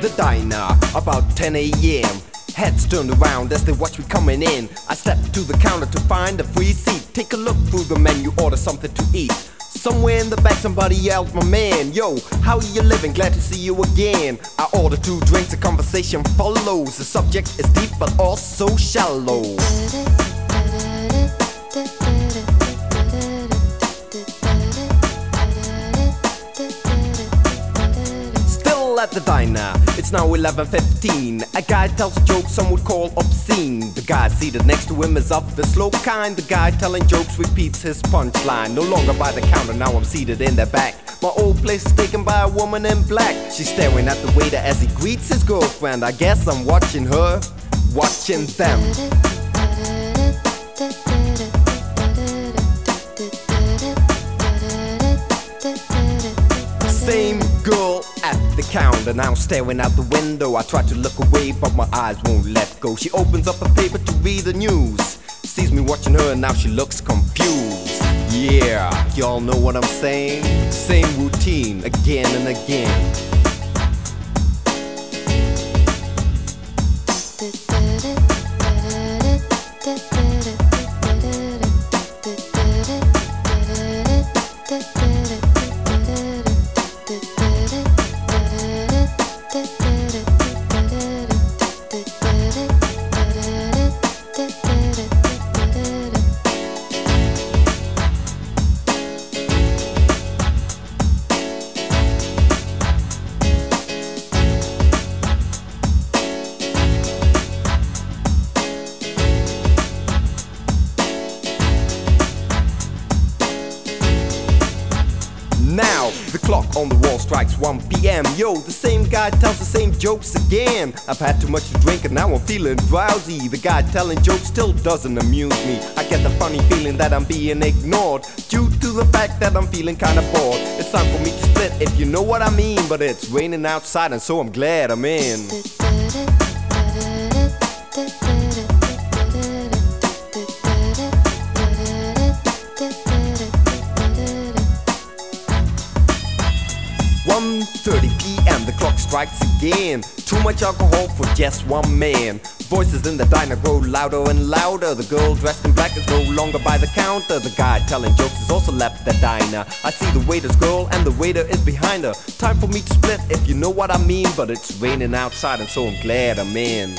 the diner about 10 a.m. Heads turned around as they watch me coming in. I step to the counter to find a free seat. Take a look through the menu, order something to eat. Somewhere in the back, somebody yells, My man, yo, how you living? Glad to see you again. I order two drinks, a conversation follows. The subject is deep but also shallow. At the diner, it's now 11.15 A guy tells a joke some would call obscene. The guy seated next to him is of the slow kind. The guy telling jokes repeats his punchline. No longer by the counter, now I'm seated in the back. My old place is taken by a woman in black. She's staring at the waiter as he greets his girlfriend. I guess I'm watching her, watching them. Same girl at the counter, now staring out the window. I try to look away, but my eyes won't let go. She opens up a paper to read the news. Sees me watching her, and now she looks confused. Yeah, y'all know what I'm saying? Same routine again and again. The clock on the wall strikes 1 p.m. Yo, the same guy tells the same jokes again. I've had too much to drink and now I'm feeling drowsy. The guy telling jokes still doesn't amuse me. I get the funny feeling that I'm being ignored due to the fact that I'm feeling kinda bored. It's time for me to split if you know what I mean. But it's raining outside and so I'm glad I'm in. strikes again. Too much alcohol for just one man. Voices in the diner grow louder and louder. The girl dressed in black is no longer by the counter. The guy telling jokes is also left the diner. I see the waiter's girl and the waiter is behind her. Time for me to split if you know what I mean. But it's raining outside and so I'm glad I'm in.